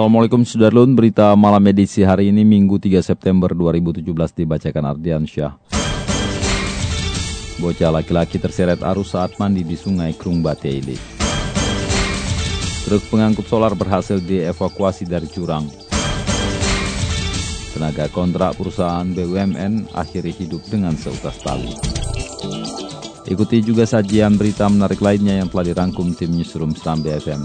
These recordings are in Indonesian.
Assalamualaikum Sudarlun, berita malam edisi hari ini Minggu 3 September 2017 dibacakan Ardian Syah. Bocah laki-laki terseret arus saat mandi di sungai Krung Bateili. Truk pengangkut solar berhasil dievakuasi dari jurang. Tenaga kontrak perusahaan BUMN akhiri hidup dengan seutas tali. Ikuti juga sajian berita menarik lainnya yang telah dirangkum tim Newsroom Stambi FM.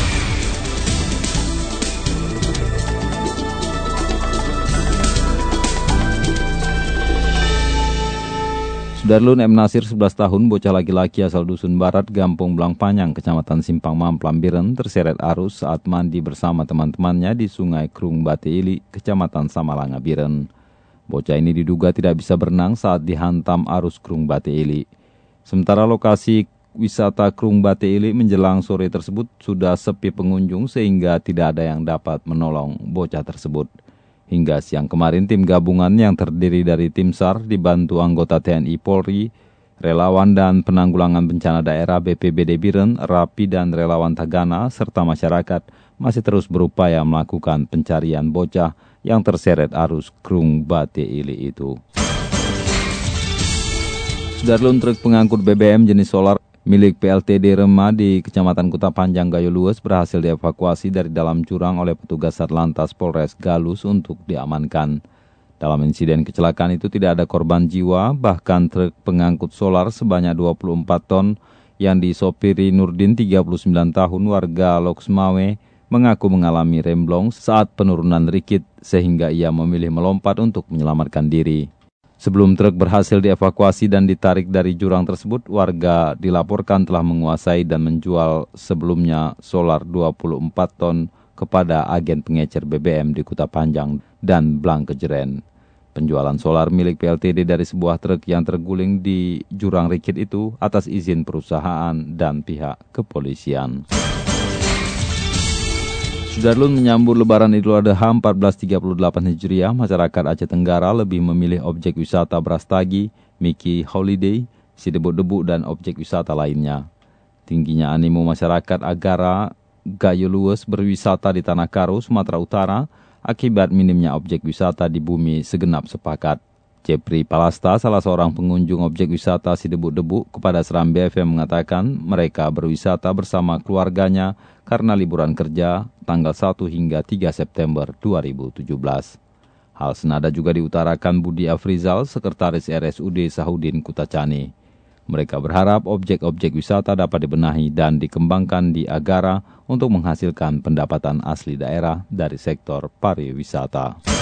Sudarlun M. Nasir 11 tahun, bocah laki-laki asal Dusun Barat, Gampung Belang Panyang, Kecamatan Simpang Mamplam Biren, terseret arus saat mandi bersama teman-temannya di Sungai Krung Bateili, Kecamatan Samalanga Biren. Bocah ini diduga tidak bisa berenang saat dihantam arus Krung Bateili. Sementara lokasi wisata Krung Bateili menjelang sore tersebut sudah sepi pengunjung sehingga tidak ada yang dapat menolong bocah tersebut. Hingga siang kemarin tim gabungan yang terdiri dari tim SAR dibantu anggota TNI Polri, relawan dan penanggulangan bencana daerah BPBD Biren, Rapi dan relawan Tagana serta masyarakat masih terus berupaya melakukan pencarian bocah yang terseret arus Krung Bate Ili itu. Sudarlun truk pengangkut BBM jenis solar milik PLTD Rema di Kecamatan Kuta Panjang Gayo Lues berhasil dievakuasi dari dalam jurang oleh petugas Satlantas Polres Galus untuk diamankan. Dalam insiden kecelakaan itu tidak ada korban jiwa, bahkan truk pengangkut solar sebanyak 24 ton yang disopiri Nurdin 39 tahun warga Loksmawe mengaku mengalami remblong saat penurunan rikit sehingga ia memilih melompat untuk menyelamatkan diri. Sebelum truk berhasil dievakuasi dan ditarik dari jurang tersebut, warga dilaporkan telah menguasai dan menjual sebelumnya solar 24 ton kepada agen pengecer BBM di Kuta Panjang dan Blang Kejeren. Penjualan solar milik PLTD dari sebuah truk yang terguling di jurang rikit itu atas izin perusahaan dan pihak kepolisian. Sudarlun menyambut lebaran Idul Adha 1438 Hijriah, masyarakat Aceh Tenggara lebih memilih objek wisata Brastagi, Miki Holiday, Sidebut-Debu, dan objek wisata lainnya. Tingginya animo masyarakat Agara Gayo Lues berwisata di Tanah Karo, Sumatera Utara, akibat minimnya objek wisata di bumi segenap sepakat. Jepri Palasta, salah seorang pengunjung objek wisata Sidebut-Debu, kepada Seram BFM mengatakan mereka berwisata bersama keluarganya karena liburan kerja tanggal 1 hingga 3 September 2017. Hal senada juga diutarakan Budi Afrizal, Sekretaris RSUD Sahudin Kutacani. Mereka berharap objek-objek wisata dapat dibenahi dan dikembangkan di Agara untuk menghasilkan pendapatan asli daerah dari sektor pariwisata.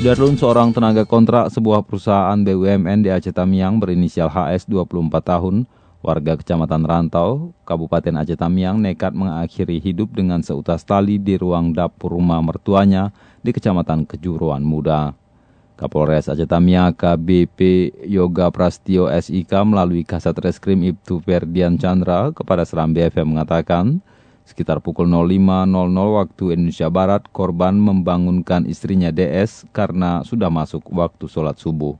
Sudarlun seorang tenaga kontrak sebuah perusahaan BUMN di Aceh Tamiang berinisial HS 24 tahun, warga kecamatan Rantau, Kabupaten Aceh Tamiang nekat mengakhiri hidup dengan seutas tali di ruang dapur rumah mertuanya di Kecamatan Kejuruan Muda. Kapolres Aceh Tamiang KBP Yoga Prastio SIK melalui Kasat Reskrim Ibtu Ferdian Chandra kepada Seram BFM mengatakan, Sekitar pukul 05.00 waktu Indonesia Barat, korban membangunkan istrinya DS karena sudah masuk waktu sholat subuh.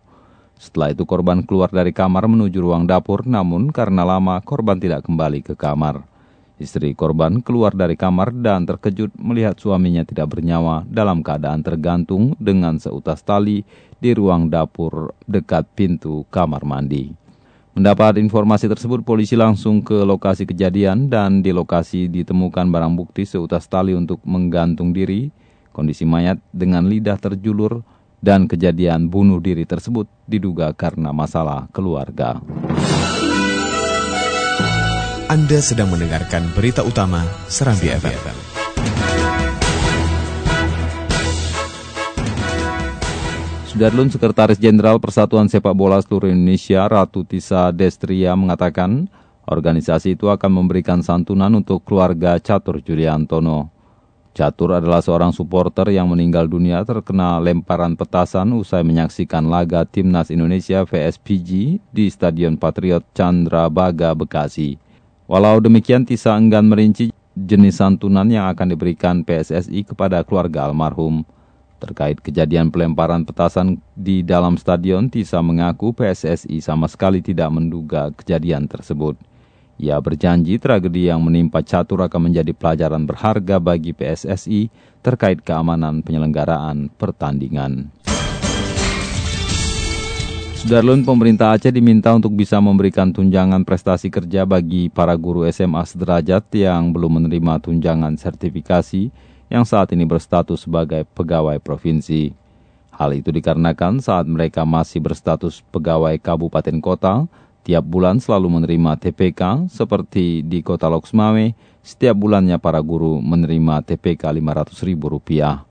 Setelah itu korban keluar dari kamar menuju ruang dapur, namun karena lama korban tidak kembali ke kamar. Istri korban keluar dari kamar dan terkejut melihat suaminya tidak bernyawa dalam keadaan tergantung dengan seutas tali di ruang dapur dekat pintu kamar mandi. Mendapat informasi tersebut, polisi langsung ke lokasi kejadian dan di lokasi ditemukan barang bukti seutas tali untuk menggantung diri, kondisi mayat dengan lidah terjulur, dan kejadian bunuh diri tersebut diduga karena masalah keluarga. Anda sedang mendengarkan berita utama Serambi, FM. Sudarlun Sekretaris Jenderal Persatuan Sepak Bola Seluruh Indonesia Ratu Tisa Destria mengatakan organisasi itu akan memberikan santunan untuk keluarga Catur Juliantono. Catur adalah seorang supporter yang meninggal dunia terkena lemparan petasan usai menyaksikan laga Timnas Indonesia VSPG di Stadion Patriot Chandra Baga, Bekasi. Walau demikian, Tisa enggan merinci jenis santunan yang akan diberikan PSSI kepada keluarga almarhum. Terkait kejadian pelemparan petasan di dalam stadion, Tisa mengaku PSSI sama sekali tidak menduga kejadian tersebut. Ia berjanji tragedi yang menimpa Catur akan menjadi pelajaran berharga bagi PSSI terkait keamanan penyelenggaraan pertandingan. Sudarlun, pemerintah Aceh diminta untuk bisa memberikan tunjangan prestasi kerja bagi para guru SMA sederajat yang belum menerima tunjangan sertifikasi yang saat ini berstatus sebagai pegawai provinsi. Hal itu dikarenakan saat mereka masih berstatus pegawai kabupaten kota, Tiap bulan selalu menerima TPK seperti di kota Loksmawe, setiap bulannya para guru menerima TPK Rp500.000.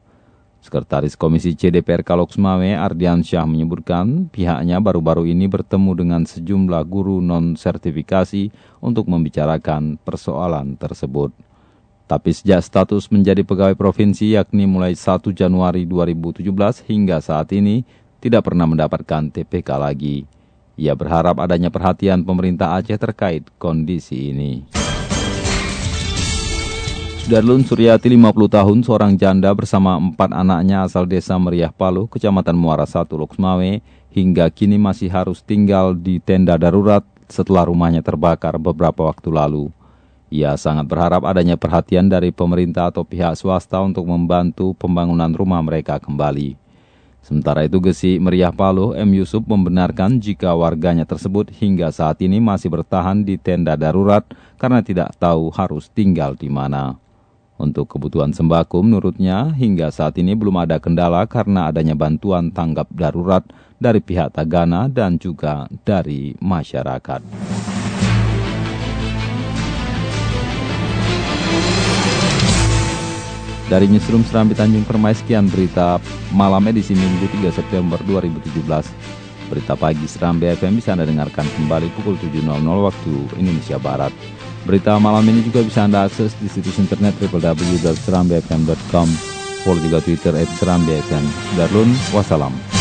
Sekretaris Komisi CDPR Kaloksmawe Ardian Syah menyebutkan pihaknya baru-baru ini bertemu dengan sejumlah guru non-sertifikasi untuk membicarakan persoalan tersebut. Tapi sejak status menjadi pegawai provinsi yakni mulai 1 Januari 2017 hingga saat ini tidak pernah mendapatkan TPK lagi. Ia berharap adanya perhatian pemerintah Aceh terkait kondisi ini. Sudarlun Suryati 50 tahun, seorang janda bersama empat anaknya asal desa Meriah Palu, Kecamatan Muara Satu, Loksmawe, hingga kini masih harus tinggal di tenda darurat setelah rumahnya terbakar beberapa waktu lalu. Ia sangat berharap adanya perhatian dari pemerintah atau pihak swasta untuk membantu pembangunan rumah mereka kembali. Sementara itu Gesi Meriah Palu, M. Yusuf membenarkan jika warganya tersebut hingga saat ini masih bertahan di tenda darurat karena tidak tahu harus tinggal di mana. Untuk kebutuhan sembako menurutnya hingga saat ini belum ada kendala karena adanya bantuan tanggap darurat dari pihak Tagana dan juga dari masyarakat. Dari Newsroom Serambi Tanjung Permai, sekian berita malam edisi Minggu 3 September 2017. Berita pagi Serambi FM bisa Anda dengarkan kembali pukul 7.00 waktu Indonesia Barat. Berita malam ini juga bisa Anda akses di situs internet www.serambifm.com. Follow juga Twitter at Serambi FM. Darulun, wassalam.